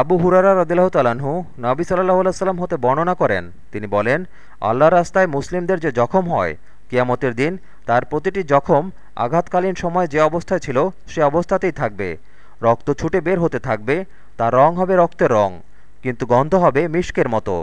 আবু হুরারা রদিল্লাহ তালাহু নাবি সাল্লাহ সাল্লাম হতে বর্ণনা করেন। তিনি বলেন আল্লাহ রাস্তায় মুসলিমদের যে জখম হয়, কিয়ামতের দিন তার প্রতিটি জখম আঘাতকালীন সময় যে অবস্থায় ছিল, সে অবস্থাতেই থাকবে। রক্ত ছুটে বের হতে থাকবে, তার রং হবে রক্তের রং, কিন্তু গন্ধ হবে মিষ্কের মতো।